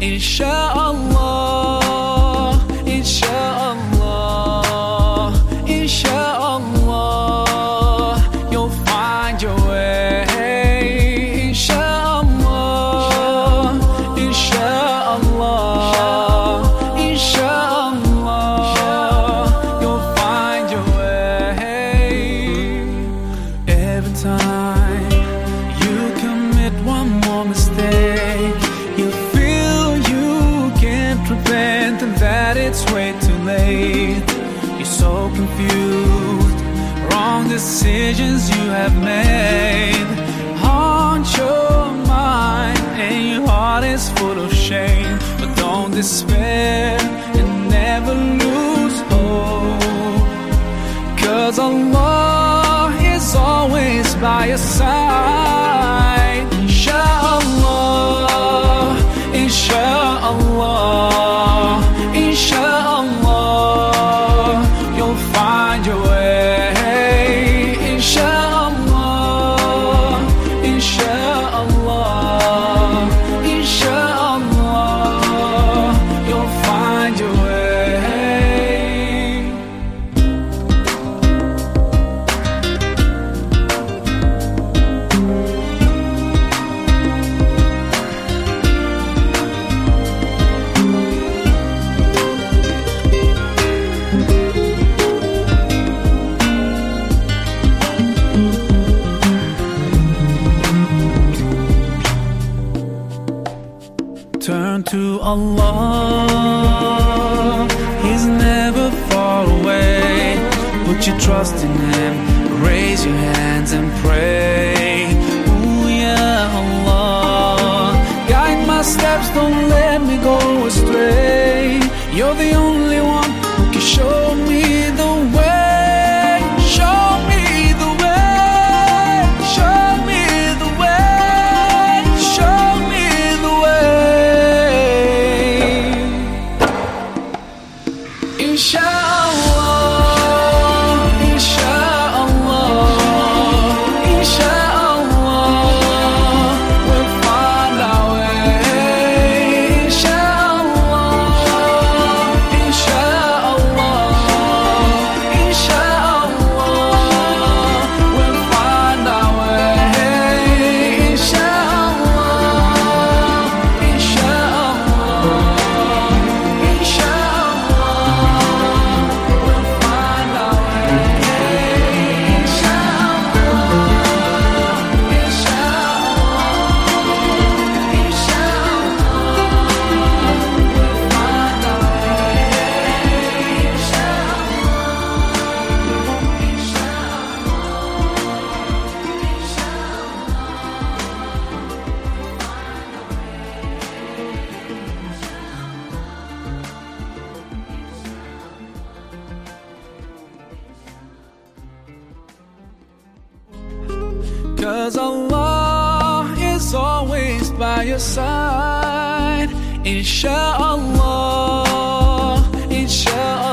Insha'Allah, You're so confused, wrong decisions you have made. Haunt your mind and your heart is full of shame. But don't despair and never lose hope. Cause Allah is always by your side. To Allah, He's never far away. Put your trust in Him, raise your hands and pray. Cause Allah is always by your side. Insha'Allah, Insha'Allah.